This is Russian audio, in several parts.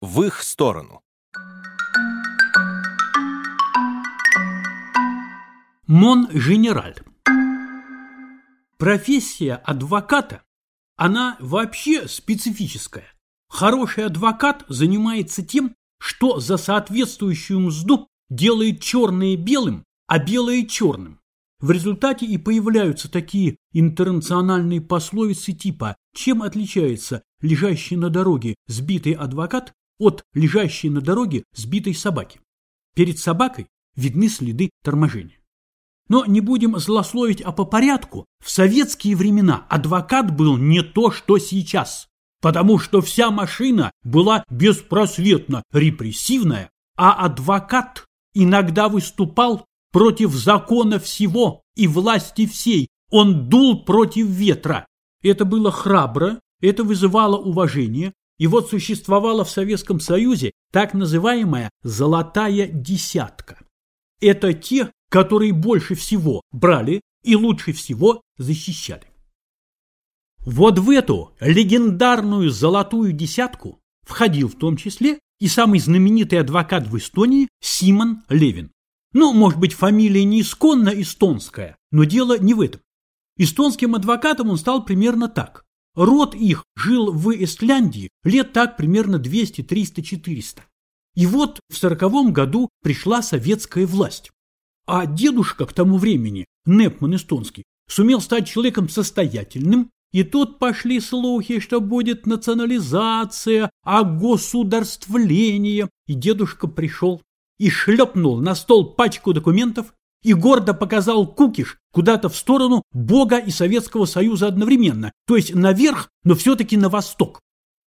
в их сторону. Мон-генераль. Профессия адвоката, она вообще специфическая. Хороший адвокат занимается тем, что за соответствующую мзду делает черное белым, а белое черным. В результате и появляются такие интернациональные пословицы типа «Чем отличается лежащий на дороге сбитый адвокат от лежащей на дороге сбитой собаки?» Перед собакой видны следы торможения. Но не будем злословить, а по порядку. В советские времена адвокат был не то, что сейчас. Потому что вся машина была беспросветно репрессивная, а адвокат иногда выступал против закона всего и власти всей. Он дул против ветра. Это было храбро, это вызывало уважение. И вот существовала в Советском Союзе так называемая «золотая десятка». Это те, которые больше всего брали и лучше всего защищали. Вот в эту легендарную золотую десятку входил в том числе и самый знаменитый адвокат в Эстонии Симон Левин. Ну, может быть, фамилия не исконно эстонская, но дело не в этом. Эстонским адвокатом он стал примерно так. Род их жил в Эстляндии лет так примерно 200, 300, 400. И вот в сороковом году пришла советская власть. А дедушка к тому времени, Непман эстонский, сумел стать человеком состоятельным, и тут пошли слухи, что будет национализация, а государствление. И дедушка пришел и шлепнул на стол пачку документов и гордо показал кукиш куда-то в сторону Бога и Советского Союза одновременно, то есть наверх, но все-таки на восток.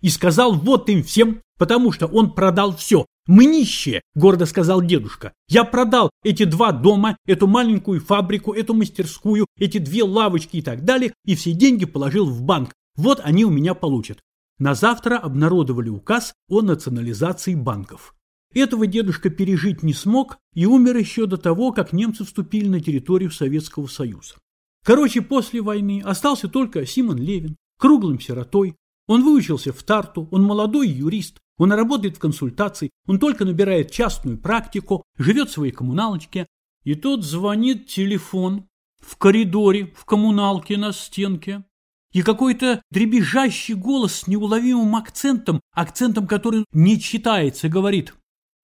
И сказал вот им всем, потому что он продал все, «Мы нищие», – гордо сказал дедушка. «Я продал эти два дома, эту маленькую фабрику, эту мастерскую, эти две лавочки и так далее, и все деньги положил в банк. Вот они у меня получат». На завтра обнародовали указ о национализации банков. Этого дедушка пережить не смог и умер еще до того, как немцы вступили на территорию Советского Союза. Короче, после войны остался только Симон Левин, круглым сиротой. Он выучился в Тарту, он молодой юрист, он работает в консультации, он только набирает частную практику, живет в своей коммуналочке. И тут звонит телефон в коридоре, в коммуналке на стенке. И какой-то дребезжащий голос с неуловимым акцентом, акцентом, который не читается, говорит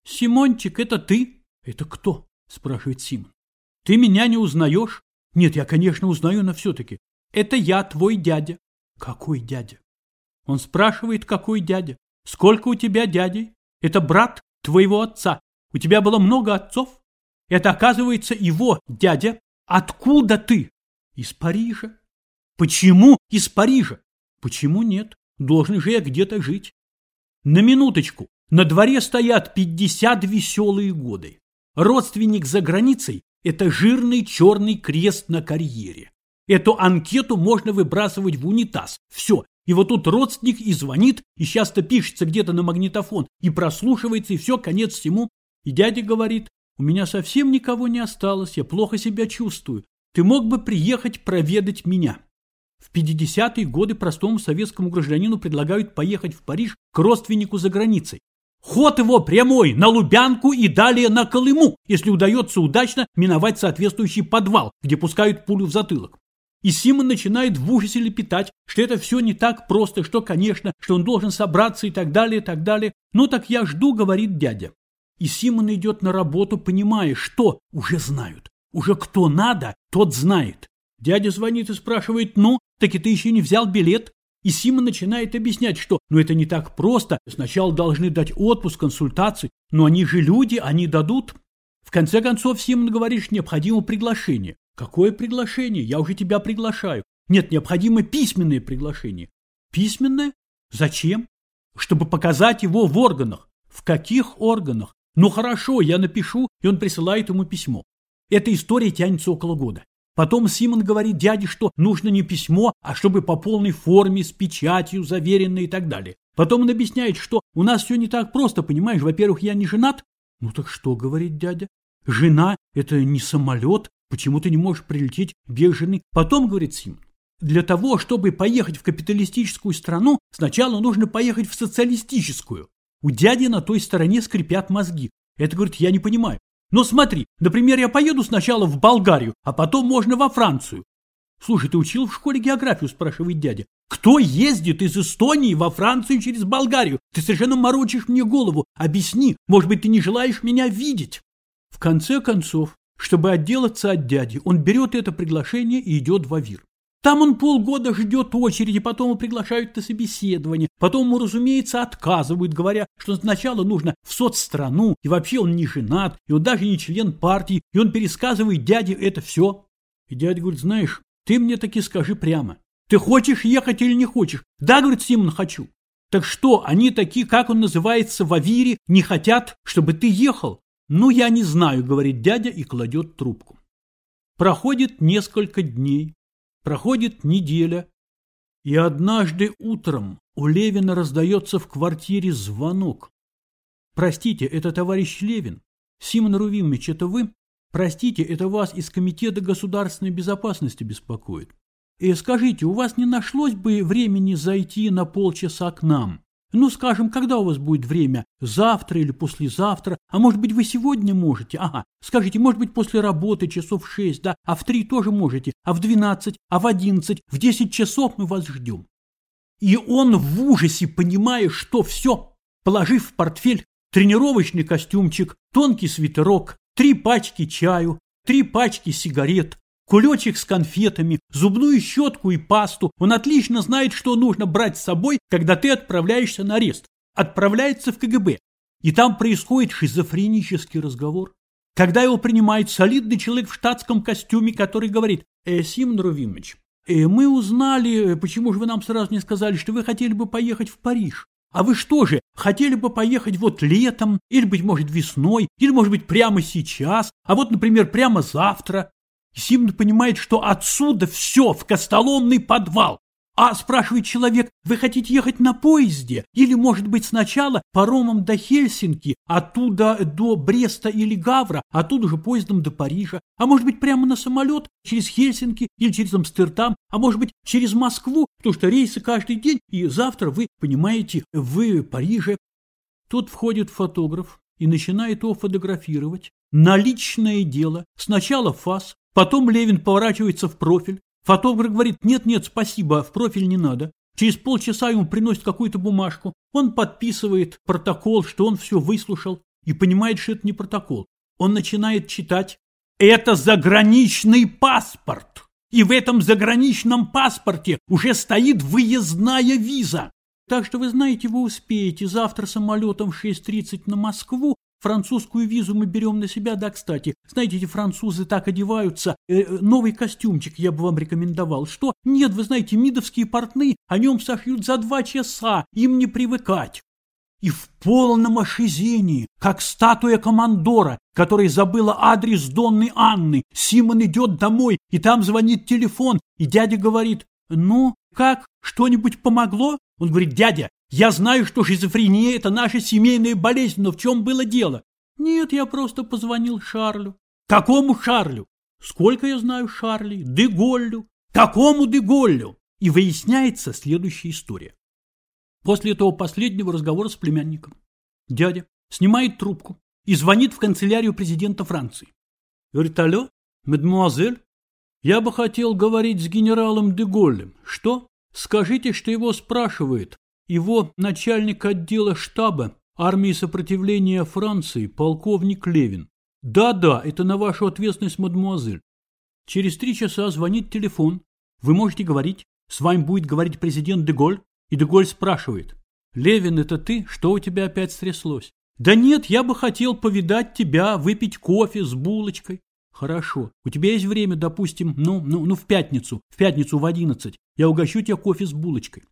«Симончик, это ты?» «Это кто?» – спрашивает Симон. «Ты меня не узнаешь?» «Нет, я, конечно, узнаю, но все-таки. Это я, твой дядя». «Какой дядя?» Он спрашивает, какой дядя. Сколько у тебя дядей? Это брат твоего отца. У тебя было много отцов? Это, оказывается, его дядя. Откуда ты? Из Парижа. Почему из Парижа? Почему нет? Должен же я где-то жить. На минуточку. На дворе стоят 50 веселые годы. Родственник за границей – это жирный черный крест на карьере. Эту анкету можно выбрасывать в унитаз. Все, и вот тут родственник и звонит, и часто пишется где-то на магнитофон, и прослушивается, и все, конец всему. И дядя говорит, у меня совсем никого не осталось, я плохо себя чувствую. Ты мог бы приехать проведать меня. В 50-е годы простому советскому гражданину предлагают поехать в Париж к родственнику за границей. Ход его прямой, на Лубянку и далее на Колыму, если удается удачно миновать соответствующий подвал, где пускают пулю в затылок. И Симон начинает в ужасе лепетать, что это все не так просто, что, конечно, что он должен собраться и так далее, и так далее. Ну так я жду, говорит дядя. И Симон идет на работу, понимая, что уже знают. Уже кто надо, тот знает. Дядя звонит и спрашивает, ну, так и ты еще не взял билет? И Симон начинает объяснять, что ну это не так просто, сначала должны дать отпуск, консультации, но они же люди, они дадут. В конце концов Симон говорит, что необходимо приглашение. Какое приглашение? Я уже тебя приглашаю. Нет, необходимо письменное приглашение. Письменное? Зачем? Чтобы показать его в органах. В каких органах? Ну хорошо, я напишу, и он присылает ему письмо. Эта история тянется около года. Потом Симон говорит дяде, что нужно не письмо, а чтобы по полной форме, с печатью, заверенное и так далее. Потом он объясняет, что у нас все не так просто, понимаешь, во-первых, я не женат. Ну так что, говорит дядя, жена – это не самолет, Почему ты не можешь прилететь без жены? Потом, говорит Симон, для того, чтобы поехать в капиталистическую страну, сначала нужно поехать в социалистическую. У дяди на той стороне скрипят мозги. Это, говорит, я не понимаю. Но смотри, например, я поеду сначала в Болгарию, а потом можно во Францию. Слушай, ты учил в школе географию, спрашивает дядя. Кто ездит из Эстонии во Францию через Болгарию? Ты совершенно морочишь мне голову. Объясни, может быть, ты не желаешь меня видеть? В конце концов, чтобы отделаться от дяди, он берет это приглашение и идет в Авир. Там он полгода ждет очереди, потом его приглашают на собеседование, потом ему, разумеется, отказывают, говоря, что сначала нужно в соцстрану, и вообще он не женат, и он даже не член партии, и он пересказывает дяде это все. И дядя говорит, знаешь, ты мне таки скажи прямо, ты хочешь ехать или не хочешь? Да, говорит Симон, хочу. Так что, они такие, как он называется, в Авире, не хотят, чтобы ты ехал? Ну, я не знаю, говорит дядя и кладет трубку. Проходит несколько дней. Проходит неделя, и однажды утром у Левина раздается в квартире звонок. «Простите, это товарищ Левин. Симон Рувимович, это вы? Простите, это вас из Комитета государственной безопасности беспокоит. И скажите, у вас не нашлось бы времени зайти на полчаса к нам? Ну, скажем, когда у вас будет время? Завтра или послезавтра? А может быть, вы сегодня можете? Ага. Скажите, может быть, после работы часов шесть, да? А в три тоже можете? А в двенадцать? А в одиннадцать? В десять часов мы вас ждем. И он в ужасе, понимая, что все, положив в портфель тренировочный костюмчик, тонкий свитерок, три пачки чаю, три пачки сигарет, кулечек с конфетами, зубную щетку и пасту. Он отлично знает, что нужно брать с собой, когда ты отправляешься на арест. Отправляется в КГБ. И там происходит шизофренический разговор. Когда его принимает солидный человек в штатском костюме, который говорит, «Э, Симон Рувимович, э, мы узнали, почему же вы нам сразу не сказали, что вы хотели бы поехать в Париж. А вы что же, хотели бы поехать вот летом, или, быть может, весной, или, может быть, прямо сейчас, а вот, например, прямо завтра? Симон понимает, что отсюда все в костоломный подвал. А, спрашивает человек, вы хотите ехать на поезде? Или, может быть, сначала паромом до Хельсинки, оттуда до Бреста или Гавра, оттуда же поездом до Парижа? А может быть, прямо на самолет через Хельсинки или через Амстердам? А может быть, через Москву, потому что рейсы каждый день, и завтра вы, понимаете, в Париже. Тут входит фотограф и начинает его фотографировать. На личное дело. Сначала фас, Потом Левин поворачивается в профиль. Фотограф говорит, нет-нет, спасибо, в профиль не надо. Через полчаса ему приносят какую-то бумажку. Он подписывает протокол, что он все выслушал, и понимает, что это не протокол. Он начинает читать. Это заграничный паспорт. И в этом заграничном паспорте уже стоит выездная виза. Так что вы знаете, вы успеете завтра самолетом в 6.30 на Москву, Французскую визу мы берем на себя, да, кстати. Знаете, эти французы так одеваются. Э, э, новый костюмчик я бы вам рекомендовал. Что? Нет, вы знаете, мидовские портны о нем сошьют за два часа. Им не привыкать. И в полном ошизении, как статуя командора, которая забыла адрес Донны Анны, Симон идет домой, и там звонит телефон, и дядя говорит, «Ну, как, что-нибудь помогло?» Он говорит, «Дядя, я знаю, что шизофрения – это наша семейная болезнь, но в чем было дело? Нет, я просто позвонил Шарлю. Какому Шарлю? Сколько я знаю Шарли? Деголлю. Какому Деголлю? И выясняется следующая история. После этого последнего разговора с племянником дядя снимает трубку и звонит в канцелярию президента Франции. Говорит, алло, мадемуазель, я бы хотел говорить с генералом Деголлем. Что? Скажите, что его спрашивает его начальник отдела штаба армии сопротивления Франции, полковник Левин. Да-да, это на вашу ответственность, мадемуазель. Через три часа звонит телефон. Вы можете говорить. С вами будет говорить президент Деголь. И Деголь спрашивает. Левин, это ты? Что у тебя опять стряслось? Да нет, я бы хотел повидать тебя, выпить кофе с булочкой. Хорошо. У тебя есть время, допустим, ну, ну, ну в пятницу. В пятницу в одиннадцать. Я угощу тебя кофе с булочкой.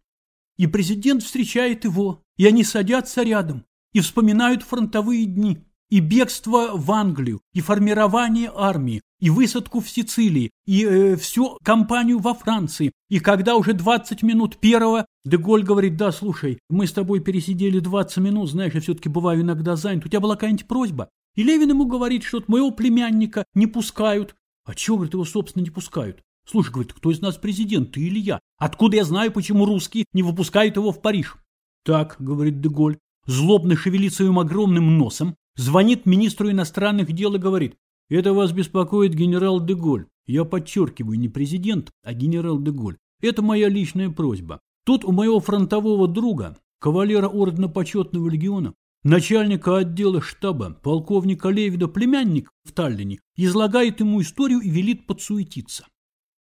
И президент встречает его, и они садятся рядом, и вспоминают фронтовые дни, и бегство в Англию, и формирование армии, и высадку в Сицилии, и э, всю кампанию во Франции. И когда уже 20 минут первого, Деголь говорит, да, слушай, мы с тобой пересидели 20 минут, знаешь, я все-таки бываю иногда занят, у тебя была какая-нибудь просьба? И Левин ему говорит, что моего племянника не пускают. А чего, говорит, его, собственно, не пускают? Слушай, говорит, кто из нас президент, ты или я? Откуда я знаю, почему русские не выпускают его в Париж? Так, говорит Деголь, злобно шевелит своим огромным носом, звонит министру иностранных дел и говорит, «Это вас беспокоит генерал Деголь. Я подчеркиваю, не президент, а генерал Деголь. Это моя личная просьба. Тут у моего фронтового друга, кавалера ордена почетного легиона, начальника отдела штаба, полковника Левида, племянник в Таллине, излагает ему историю и велит подсуетиться.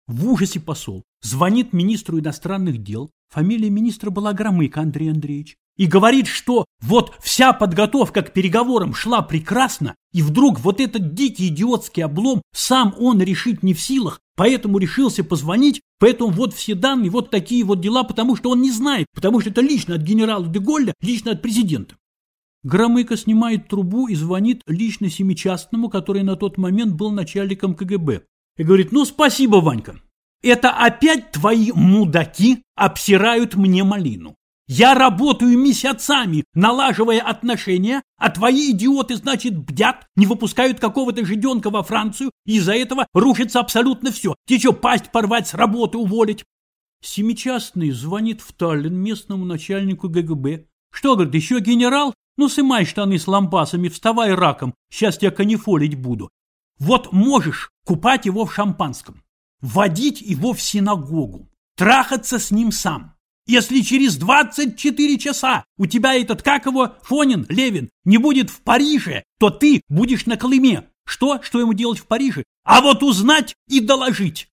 В ужасе посол звонит министру иностранных дел, фамилия министра была Громыко Андрей Андреевич, и говорит, что вот вся подготовка к переговорам шла прекрасно, и вдруг вот этот дикий идиотский облом сам он решить не в силах, поэтому решился позвонить, поэтому вот все данные, вот такие вот дела, потому что он не знает, потому что это лично от генерала Деголля, лично от президента. Громыко снимает трубу и звонит лично Семичастному, который на тот момент был начальником КГБ. И говорит, ну спасибо, Ванька. Это опять твои мудаки обсирают мне малину. Я работаю месяцами, налаживая отношения, а твои идиоты, значит, бдят, не выпускают какого-то жиденка во Францию, и из-за этого рушится абсолютно все. Тебе что, пасть порвать, с работы уволить? Семичастный звонит в Таллин местному начальнику КГБ. Что, говорит, еще генерал? Ну, сымай штаны с лампасами, вставай раком, сейчас я канифолить буду. Вот можешь купать его в шампанском, водить его в синагогу, трахаться с ним сам. Если через 24 часа у тебя этот, как его, Фонин, Левин, не будет в Париже, то ты будешь на Колыме. Что? Что ему делать в Париже? А вот узнать и доложить.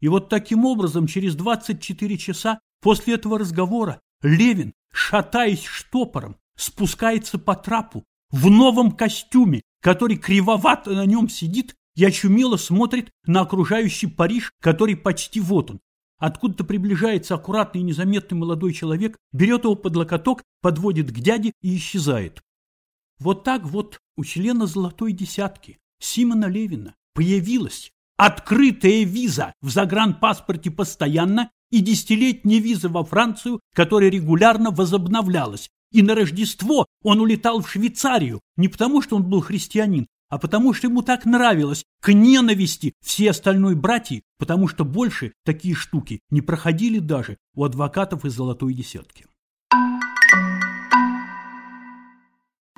И вот таким образом через 24 часа после этого разговора Левин, шатаясь штопором, спускается по трапу в новом костюме, который кривовато на нем сидит и очумело смотрит на окружающий Париж, который почти вот он. Откуда-то приближается аккуратный и незаметный молодой человек, берет его под локоток, подводит к дяде и исчезает. Вот так вот у члена золотой десятки Симона Левина появилась открытая виза в загранпаспорте постоянно и десятилетняя виза во Францию, которая регулярно возобновлялась, и на Рождество он улетал в Швейцарию не потому, что он был христианин, а потому что ему так нравилось к ненависти все остальной братья, потому что больше такие штуки не проходили даже у адвокатов из золотой десятки.